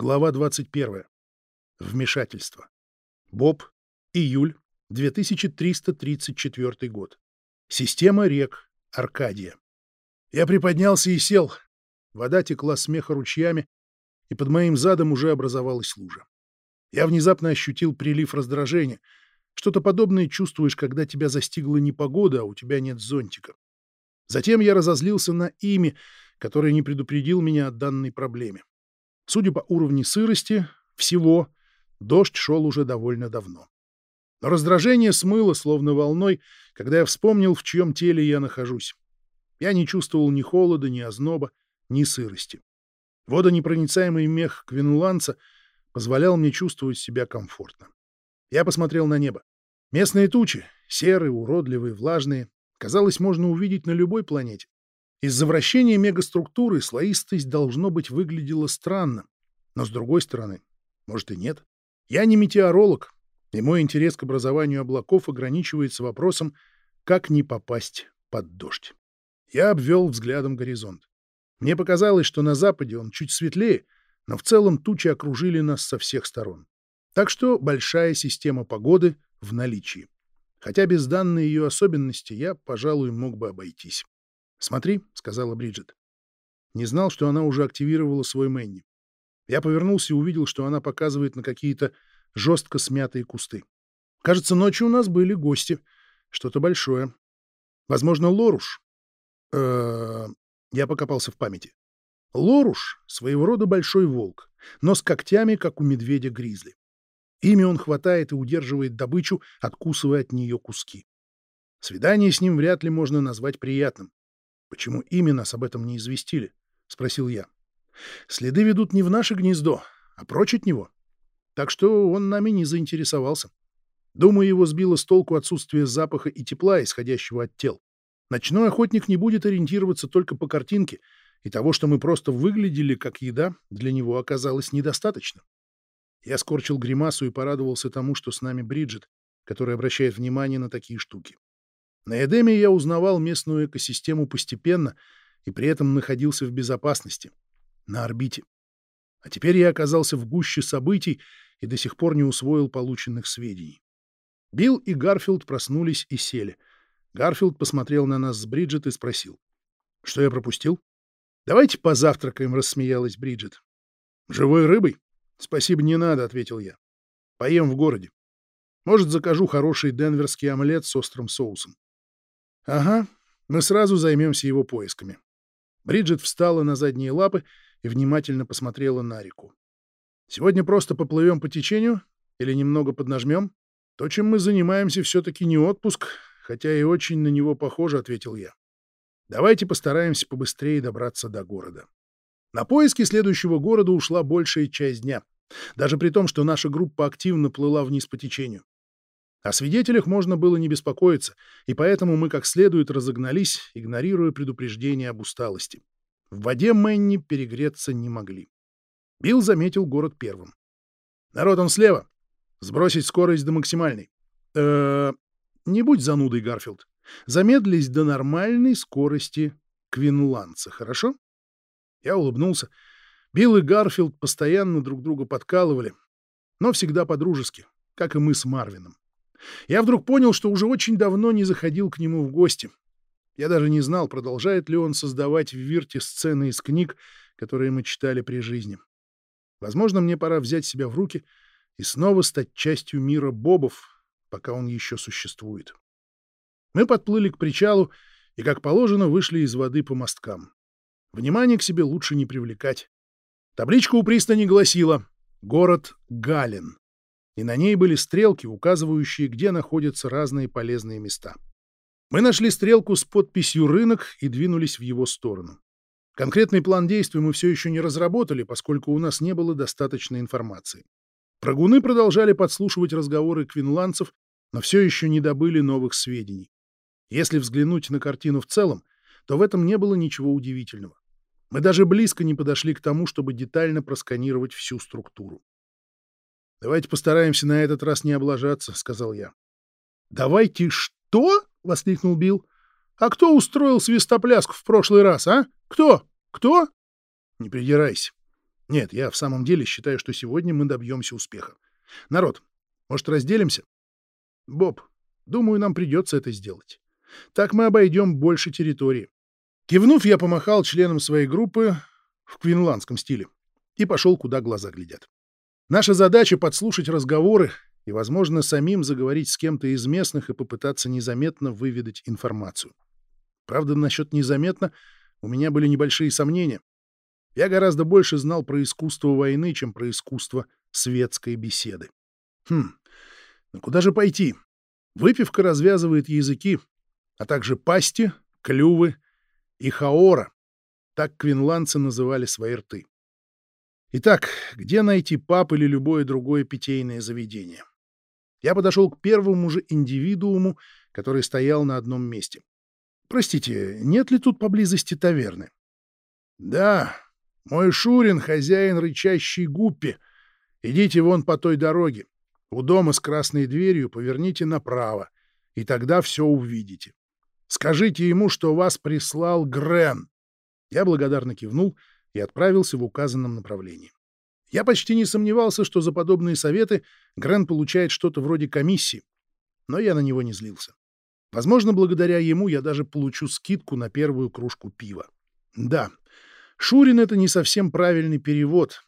Глава 21. Вмешательство. Боб. Июль. 2334 год. Система рек. Аркадия. Я приподнялся и сел. Вода текла смеха ручьями, и под моим задом уже образовалась лужа. Я внезапно ощутил прилив раздражения. Что-то подобное чувствуешь, когда тебя застигла непогода, а у тебя нет зонтика. Затем я разозлился на имя, которое не предупредил меня о данной проблеме. Судя по уровню сырости, всего, дождь шел уже довольно давно. Но раздражение смыло, словно волной, когда я вспомнил, в чьем теле я нахожусь. Я не чувствовал ни холода, ни озноба, ни сырости. Водонепроницаемый мех квинуланца позволял мне чувствовать себя комфортно. Я посмотрел на небо. Местные тучи, серые, уродливые, влажные, казалось, можно увидеть на любой планете. Из-за вращения мегаструктуры слоистость, должно быть, выглядела странно. Но, с другой стороны, может и нет. Я не метеоролог, и мой интерес к образованию облаков ограничивается вопросом, как не попасть под дождь. Я обвел взглядом горизонт. Мне показалось, что на западе он чуть светлее, но в целом тучи окружили нас со всех сторон. Так что большая система погоды в наличии. Хотя без данной ее особенности я, пожалуй, мог бы обойтись. «Смотри», — сказала Бриджит. Не знал, что она уже активировала свой Мэнни. Я повернулся и увидел, что она показывает на какие-то жестко смятые кусты. Кажется, ночью у нас были гости. Что-то большое. Возможно, Лоруш. Э -э я покопался в памяти. Лоруш — своего рода большой волк, но с когтями, как у медведя-гризли. Ими он хватает и удерживает добычу, откусывая от нее куски. Свидание с ним вряд ли можно назвать приятным. Почему ими нас об этом не известили? — спросил я. Следы ведут не в наше гнездо, а прочь от него. Так что он нами не заинтересовался. Думаю, его сбило с толку отсутствие запаха и тепла, исходящего от тел. Ночной охотник не будет ориентироваться только по картинке, и того, что мы просто выглядели как еда, для него оказалось недостаточно. Я скорчил гримасу и порадовался тому, что с нами Бриджит, которая обращает внимание на такие штуки. На Эдеме я узнавал местную экосистему постепенно и при этом находился в безопасности, на орбите. А теперь я оказался в гуще событий и до сих пор не усвоил полученных сведений. Билл и Гарфилд проснулись и сели. Гарфилд посмотрел на нас с Бриджит и спросил. — Что я пропустил? — Давайте позавтракаем, — рассмеялась Бриджит. — Живой рыбой? — Спасибо, не надо, — ответил я. — Поем в городе. Может, закажу хороший денверский омлет с острым соусом. Ага, мы сразу займемся его поисками. Бриджит встала на задние лапы и внимательно посмотрела на реку. Сегодня просто поплывем по течению или немного поднажмем? То, чем мы занимаемся, все-таки не отпуск, хотя и очень на него похоже, — ответил я. Давайте постараемся побыстрее добраться до города. На поиски следующего города ушла большая часть дня, даже при том, что наша группа активно плыла вниз по течению. О свидетелях можно было не беспокоиться, и поэтому мы как следует разогнались, игнорируя предупреждение об усталости. В воде Мэнни перегреться не могли. Билл заметил город первым. «Народ, он слева. Сбросить скорость до максимальной. Э -э, не будь занудой, Гарфилд. Замедлись до нормальной скорости квинландца, хорошо?» Я улыбнулся. Билл и Гарфилд постоянно друг друга подкалывали, но всегда по-дружески, как и мы с Марвином. Я вдруг понял, что уже очень давно не заходил к нему в гости. Я даже не знал, продолжает ли он создавать в Вирте сцены из книг, которые мы читали при жизни. Возможно, мне пора взять себя в руки и снова стать частью мира бобов, пока он еще существует. Мы подплыли к причалу и, как положено, вышли из воды по мосткам. Внимание к себе лучше не привлекать. Табличка у пристани гласила «Город Галин» и на ней были стрелки, указывающие, где находятся разные полезные места. Мы нашли стрелку с подписью «Рынок» и двинулись в его сторону. Конкретный план действий мы все еще не разработали, поскольку у нас не было достаточной информации. Прогуны продолжали подслушивать разговоры квинландцев, но все еще не добыли новых сведений. Если взглянуть на картину в целом, то в этом не было ничего удивительного. Мы даже близко не подошли к тому, чтобы детально просканировать всю структуру. «Давайте постараемся на этот раз не облажаться», — сказал я. «Давайте что?» — воскликнул Билл. «А кто устроил свистопляску в прошлый раз, а? Кто? Кто?» «Не придирайся. Нет, я в самом деле считаю, что сегодня мы добьемся успеха. Народ, может, разделимся? Боб, думаю, нам придется это сделать. Так мы обойдем больше территории. Кивнув, я помахал членам своей группы в квинландском стиле и пошел, куда глаза глядят. Наша задача — подслушать разговоры и, возможно, самим заговорить с кем-то из местных и попытаться незаметно выведать информацию. Правда, насчет незаметно у меня были небольшие сомнения. Я гораздо больше знал про искусство войны, чем про искусство светской беседы. Хм, ну куда же пойти? Выпивка развязывает языки, а также пасти, клювы и хаора. Так квинландцы называли свои рты. Итак, где найти паб или любое другое питейное заведение? Я подошел к первому же индивидууму, который стоял на одном месте. Простите, нет ли тут поблизости таверны? Да, мой Шурин — хозяин рычащей гуппи. Идите вон по той дороге. У дома с красной дверью поверните направо, и тогда все увидите. Скажите ему, что вас прислал Грен. Я благодарно кивнул и отправился в указанном направлении. Я почти не сомневался, что за подобные советы Грен получает что-то вроде комиссии, но я на него не злился. Возможно, благодаря ему я даже получу скидку на первую кружку пива. Да, Шурин — это не совсем правильный перевод,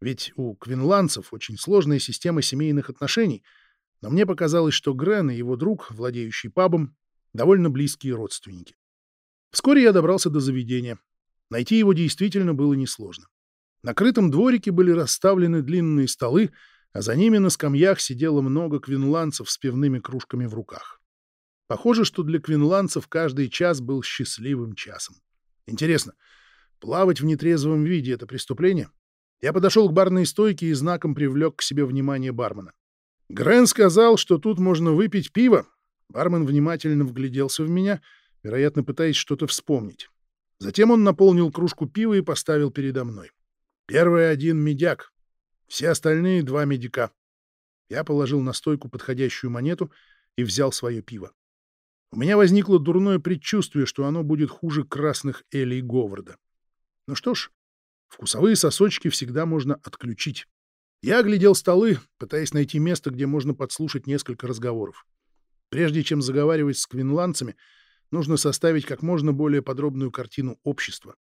ведь у квинландцев очень сложная система семейных отношений, но мне показалось, что Грен и его друг, владеющий пабом, довольно близкие родственники. Вскоре я добрался до заведения. Найти его действительно было несложно. На крытом дворике были расставлены длинные столы, а за ними на скамьях сидело много квинландцев с пивными кружками в руках. Похоже, что для квинландцев каждый час был счастливым часом. Интересно, плавать в нетрезвом виде — это преступление? Я подошел к барной стойке и знаком привлек к себе внимание бармена. Грен сказал, что тут можно выпить пиво. Бармен внимательно вгляделся в меня, вероятно, пытаясь что-то вспомнить. Затем он наполнил кружку пива и поставил передо мной. Первый один медяк, все остальные два медика. Я положил на стойку подходящую монету и взял свое пиво. У меня возникло дурное предчувствие, что оно будет хуже красных Элей Говарда. Ну что ж, вкусовые сосочки всегда можно отключить. Я оглядел столы, пытаясь найти место, где можно подслушать несколько разговоров. Прежде чем заговаривать с квинландцами, нужно составить как можно более подробную картину общества.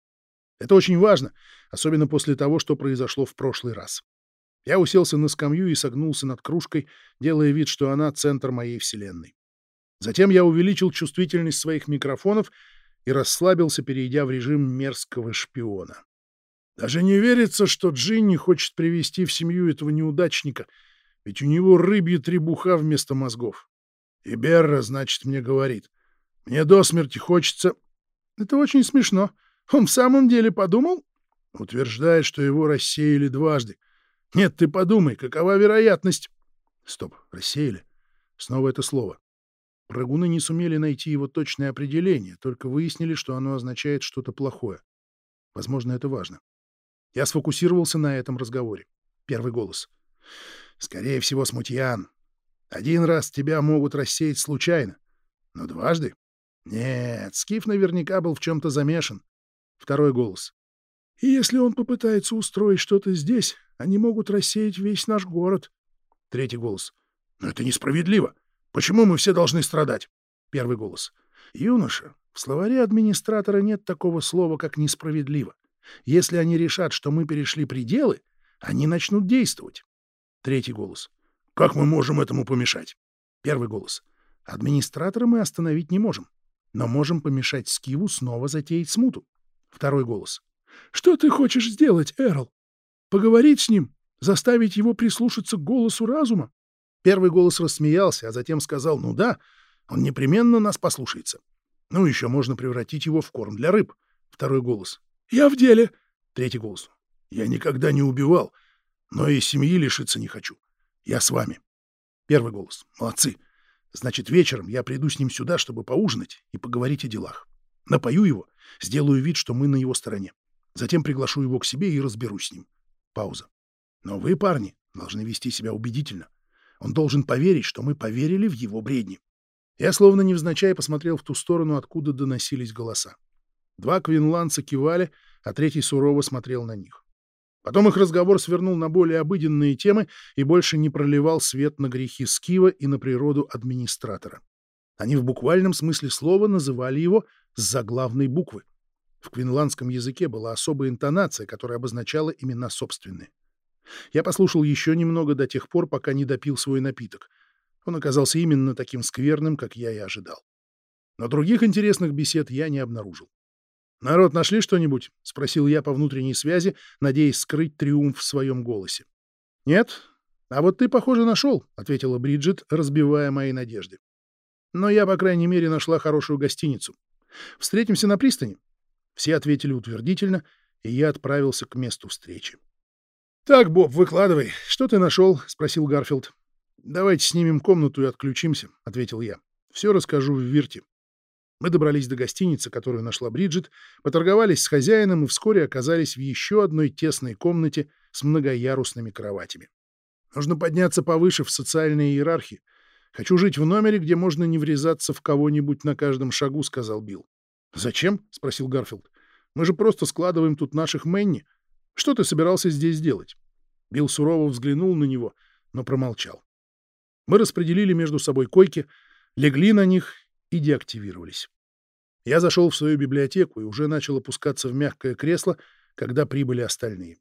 Это очень важно, особенно после того, что произошло в прошлый раз. Я уселся на скамью и согнулся над кружкой, делая вид, что она — центр моей вселенной. Затем я увеличил чувствительность своих микрофонов и расслабился, перейдя в режим мерзкого шпиона. Даже не верится, что Джинни хочет привести в семью этого неудачника, ведь у него рыбья требуха вместо мозгов. И Берра, значит, мне говорит, мне до смерти хочется... Это очень смешно. Он в самом деле подумал? Утверждает, что его рассеяли дважды. Нет, ты подумай, какова вероятность... Стоп, рассеяли. Снова это слово. Прыгуны не сумели найти его точное определение, только выяснили, что оно означает что-то плохое. Возможно, это важно. Я сфокусировался на этом разговоре. Первый голос. «Скорее всего, смутьян. Один раз тебя могут рассеять случайно. Но дважды? Нет, Скиф наверняка был в чем-то замешан. Второй голос. И если он попытается устроить что-то здесь, они могут рассеять весь наш город. Третий голос. Но это несправедливо. Почему мы все должны страдать? Первый голос. Юноша, в словаре администратора нет такого слова, как несправедливо. Если они решат, что мы перешли пределы, они начнут действовать. Третий голос. Как мы можем этому помешать? Первый голос. Администратора мы остановить не можем, но можем помешать Скиву снова затеять смуту. Второй голос. Что ты хочешь сделать, Эрл? Поговорить с ним? Заставить его прислушаться к голосу разума? Первый голос рассмеялся, а затем сказал, ну да, он непременно нас послушается. Ну, еще можно превратить его в корм для рыб. Второй голос. Я в деле. Третий голос. Я никогда не убивал, но и семьи лишиться не хочу. Я с вами. Первый голос. Молодцы. Значит, вечером я приду с ним сюда, чтобы поужинать и поговорить о делах. Напою его, сделаю вид, что мы на его стороне. Затем приглашу его к себе и разберусь с ним. Пауза. Но вы, парни, должны вести себя убедительно. Он должен поверить, что мы поверили в его бредни. Я словно невзначай посмотрел в ту сторону, откуда доносились голоса. Два квинландца кивали, а третий сурово смотрел на них. Потом их разговор свернул на более обыденные темы и больше не проливал свет на грехи Скива и на природу администратора. Они в буквальном смысле слова называли его с заглавной буквы. В квинландском языке была особая интонация, которая обозначала имена собственные. Я послушал еще немного до тех пор, пока не допил свой напиток. Он оказался именно таким скверным, как я и ожидал. Но других интересных бесед я не обнаружил. «Народ, нашли что-нибудь?» — спросил я по внутренней связи, надеясь скрыть триумф в своем голосе. «Нет? А вот ты, похоже, нашел», — ответила Бриджит, разбивая мои надежды. «Но я, по крайней мере, нашла хорошую гостиницу. Встретимся на пристани?» Все ответили утвердительно, и я отправился к месту встречи. «Так, Боб, выкладывай. Что ты нашел?» — спросил Гарфилд. «Давайте снимем комнату и отключимся», — ответил я. «Все расскажу в Вирте». Мы добрались до гостиницы, которую нашла Бриджит, поторговались с хозяином и вскоре оказались в еще одной тесной комнате с многоярусными кроватями. Нужно подняться повыше в социальной иерархии. Хочу жить в номере, где можно не врезаться в кого-нибудь на каждом шагу, — сказал Билл. — Зачем? — спросил Гарфилд. — Мы же просто складываем тут наших Мэнни. Что ты собирался здесь делать? Билл сурово взглянул на него, но промолчал. Мы распределили между собой койки, легли на них и деактивировались. Я зашел в свою библиотеку и уже начал опускаться в мягкое кресло, когда прибыли остальные.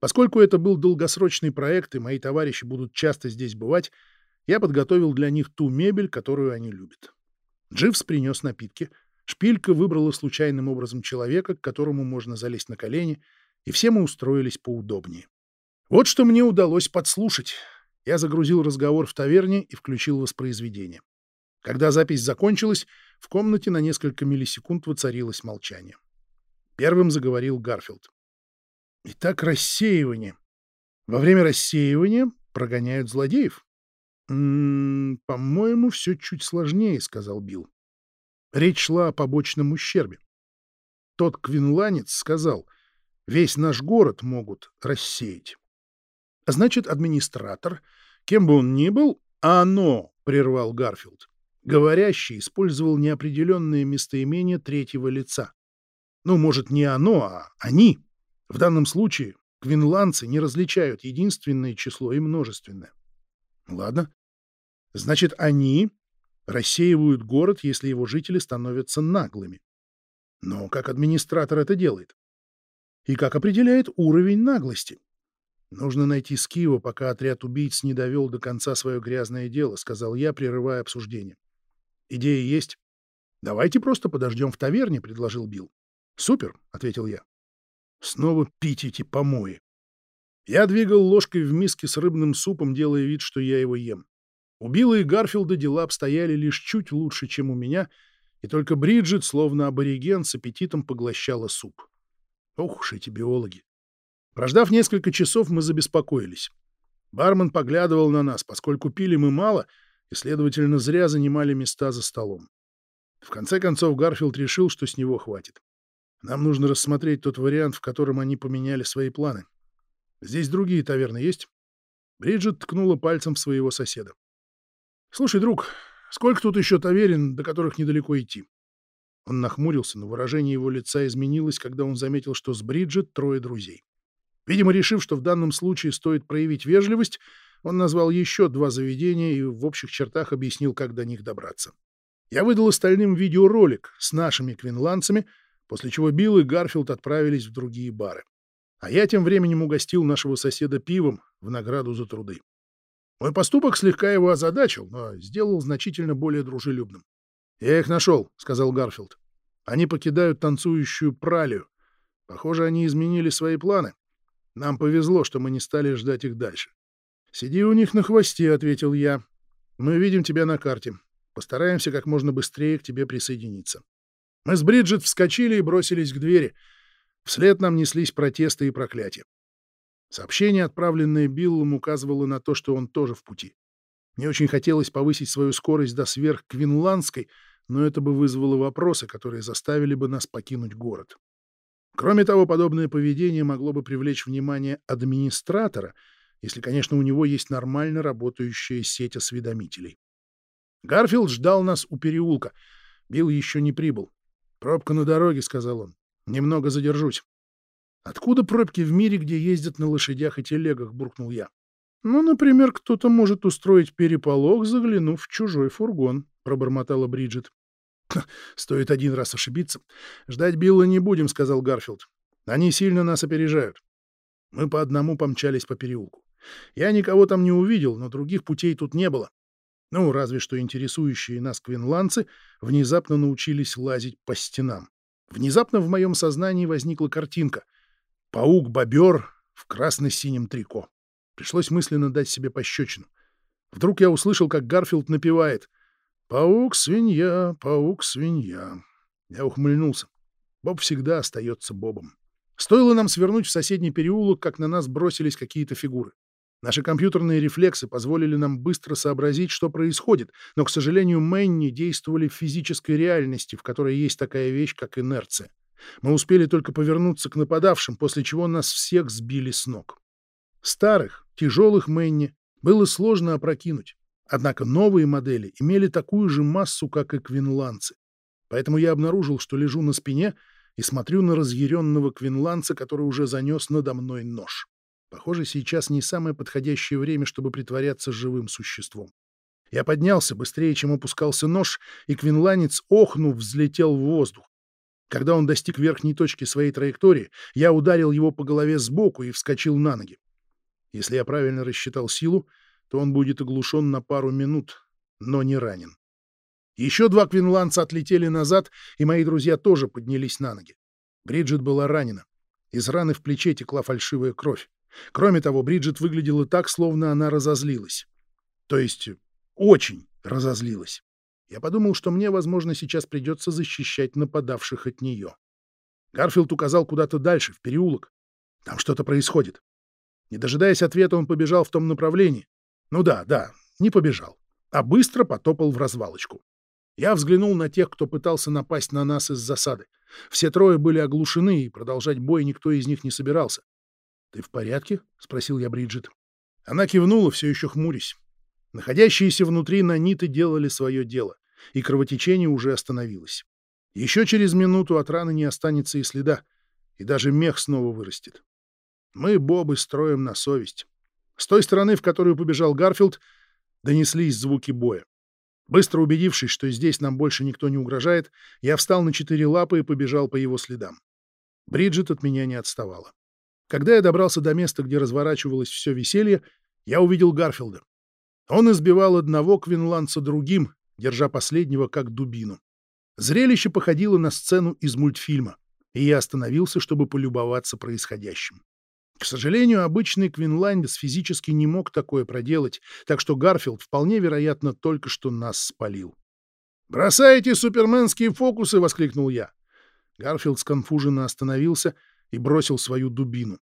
Поскольку это был долгосрочный проект, и мои товарищи будут часто здесь бывать, я подготовил для них ту мебель, которую они любят. Дживс принес напитки, Шпилька выбрала случайным образом человека, к которому можно залезть на колени, и все мы устроились поудобнее. Вот что мне удалось подслушать. Я загрузил разговор в таверне и включил воспроизведение. Когда запись закончилась, в комнате на несколько миллисекунд воцарилось молчание. Первым заговорил Гарфилд. Итак, рассеивание. Во время рассеивания прогоняют злодеев. «М-м, «По-моему, все чуть сложнее», — сказал Билл. Речь шла о побочном ущербе. Тот квинланец сказал, весь наш город могут рассеять. А значит, администратор, кем бы он ни был, оно, — прервал Гарфилд, Говорящий использовал неопределенное местоимение третьего лица. Ну, может, не оно, а они. В данном случае квинландцы не различают единственное число и множественное. Ладно. Значит, они рассеивают город, если его жители становятся наглыми. Но как администратор это делает? И как определяет уровень наглости? Нужно найти Скива, пока отряд убийц не довел до конца свое грязное дело, сказал я, прерывая обсуждение. Идеи есть? Давайте просто подождем в таверне, предложил Билл. Супер, ответил я. Снова пить эти помои. Я двигал ложкой в миске с рыбным супом, делая вид, что я его ем. У Билла и Гарфилда дела обстояли лишь чуть лучше, чем у меня, и только Бриджит, словно абориген, с аппетитом поглощала суп. Ох уж эти биологи. Прождав несколько часов, мы забеспокоились. Бармен поглядывал на нас, поскольку пили мы мало — и, следовательно, зря занимали места за столом. В конце концов, Гарфилд решил, что с него хватит. Нам нужно рассмотреть тот вариант, в котором они поменяли свои планы. Здесь другие таверны есть? Бриджит ткнула пальцем в своего соседа. «Слушай, друг, сколько тут еще таверен, до которых недалеко идти?» Он нахмурился, но выражение его лица изменилось, когда он заметил, что с Бриджит трое друзей. Видимо, решив, что в данном случае стоит проявить вежливость, он назвал еще два заведения и в общих чертах объяснил, как до них добраться. Я выдал остальным видеоролик с нашими квинландцами, после чего Билл и Гарфилд отправились в другие бары. А я тем временем угостил нашего соседа пивом в награду за труды. Мой поступок слегка его озадачил, но сделал значительно более дружелюбным. «Я их нашел», — сказал Гарфилд. «Они покидают танцующую пралию. Похоже, они изменили свои планы. Нам повезло, что мы не стали ждать их дальше. «Сиди у них на хвосте», — ответил я. «Мы видим тебя на карте. Постараемся как можно быстрее к тебе присоединиться». Мы с Бриджит вскочили и бросились к двери. Вслед нам неслись протесты и проклятия. Сообщение, отправленное Биллом, указывало на то, что он тоже в пути. Мне очень хотелось повысить свою скорость до сверхквинландской, но это бы вызвало вопросы, которые заставили бы нас покинуть город. Кроме того, подобное поведение могло бы привлечь внимание администратора — если, конечно, у него есть нормально работающая сеть осведомителей. Гарфилд ждал нас у переулка. Билл еще не прибыл. «Пробка на дороге», — сказал он. «Немного задержусь». Откуда пробки в мире, где ездят на лошадях и телегах, буркнул я. Ну, например, кто-то может устроить переполох, заглянув в чужой фургон, пробормотала Бриджит. Стоит один раз ошибиться. Ждать Билла не будем, сказал Гарфилд. Они сильно нас опережают. Мы по одному помчались по переулку. Я никого там не увидел, но других путей тут не было. Ну, разве что интересующие нас квинландцы внезапно научились лазить по стенам. Внезапно в моем сознании возникла картинка. Паук-бобер в красно-синем трико. Пришлось мысленно дать себе пощечину. Вдруг я услышал, как Гарфилд напевает «Паук-свинья, паук-свинья». Я ухмыльнулся. Боб всегда остается Бобом. Стоило нам свернуть в соседний переулок, как на нас бросились какие-то фигуры. Наши компьютерные рефлексы позволили нам быстро сообразить, что происходит, но, к сожалению, Мэнни действовали в физической реальности, в которой есть такая вещь, как инерция. Мы успели только повернуться к нападавшим, после чего нас всех сбили с ног. Старых, тяжелых Мэнни было сложно опрокинуть, однако новые модели имели такую же массу, как и квинландцы. Поэтому я обнаружил, что лежу на спине и смотрю на разъяренного квинландца, который уже занес надо мной нож. Похоже, сейчас не самое подходящее время, чтобы притворяться живым существом. Я поднялся быстрее, чем опускался нож, и квинланец, охнув, взлетел в воздух. Когда он достиг верхней точки своей траектории, я ударил его по голове сбоку и вскочил на ноги. Если я правильно рассчитал силу, то он будет оглушен на пару минут, но не ранен. Еще два квинландца отлетели назад, и мои друзья тоже поднялись на ноги. Бриджит была ранена. Из раны в плече текла фальшивая кровь. Кроме того, Бриджит выглядела так, словно она разозлилась. То есть очень разозлилась. Я подумал, что мне, возможно, сейчас придется защищать нападавших от нее. Гарфилд указал куда-то дальше, в переулок. Там что-то происходит. Не дожидаясь ответа, он побежал в том направлении. Ну да, да, не побежал, а быстро потопал в развалочку. Я взглянул на тех, кто пытался напасть на нас из засады. Все трое были оглушены, и продолжать бой никто из них не собирался. «Ты в порядке?» — спросил я Бриджит. Она кивнула, все еще хмурясь. Находящиеся внутри наниты делали свое дело, и кровотечение уже остановилось. Еще через минуту от раны не останется и следа, и даже мех снова вырастет. Мы, Бобы, строим на совесть. С той стороны, в которую побежал Гарфилд, донеслись звуки боя. Быстро убедившись, что здесь нам больше никто не угрожает, я встал на четыре лапы и побежал по его следам. Бриджит от меня не отставала. Когда я добрался до места, где разворачивалось все веселье, я увидел Гарфилда. Он избивал одного квинландца другим, держа последнего как дубину. Зрелище походило на сцену из мультфильма, и я остановился, чтобы полюбоваться происходящим. К сожалению, обычный квинландец физически не мог такое проделать, так что Гарфилд вполне вероятно только что нас спалил. «Бросайте суперменские фокусы!» — воскликнул я. Гарфилд сконфуженно остановился — и бросил свою дубину.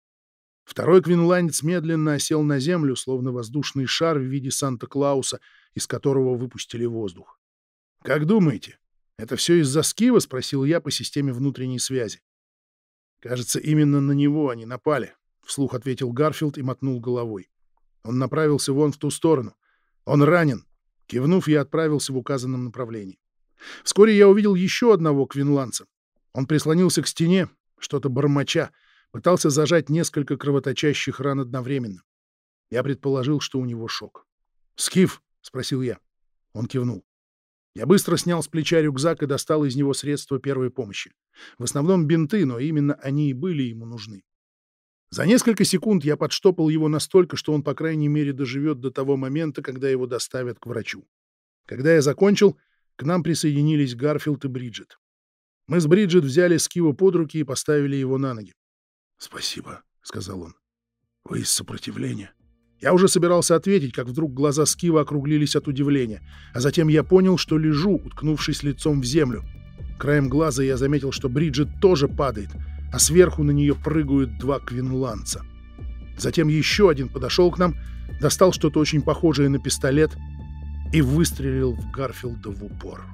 Второй квинландец медленно осел на землю, словно воздушный шар в виде Санта-Клауса, из которого выпустили воздух. «Как думаете, это все из-за Скива?» — спросил я по системе внутренней связи. «Кажется, именно на него они напали», — вслух ответил Гарфилд и мотнул головой. Он направился вон в ту сторону. «Он ранен!» Кивнув, я отправился в указанном направлении. Вскоре я увидел еще одного квинландца. Он прислонился к стене, что-то бормоча, пытался зажать несколько кровоточащих ран одновременно. Я предположил, что у него шок. «Скив?» — спросил я. Он кивнул. Я быстро снял с плеча рюкзак и достал из него средства первой помощи. В основном бинты, но именно они и были ему нужны. За несколько секунд я подштопал его настолько, что он, по крайней мере, доживет до того момента, когда его доставят к врачу. Когда я закончил, к нам присоединились Гарфилд и Бриджит. Мы с Бриджит взяли Скива под руки и поставили его на ноги. «Спасибо», — сказал он. «Вы из сопротивления». Я уже собирался ответить, как вдруг глаза Скива округлились от удивления, а затем я понял, что лежу, уткнувшись лицом в землю. Краем глаза я заметил, что Бриджит тоже падает, а сверху на нее прыгают два квинландца. Затем еще один подошел к нам, достал что-то очень похожее на пистолет и выстрелил в Гарфилда в упор.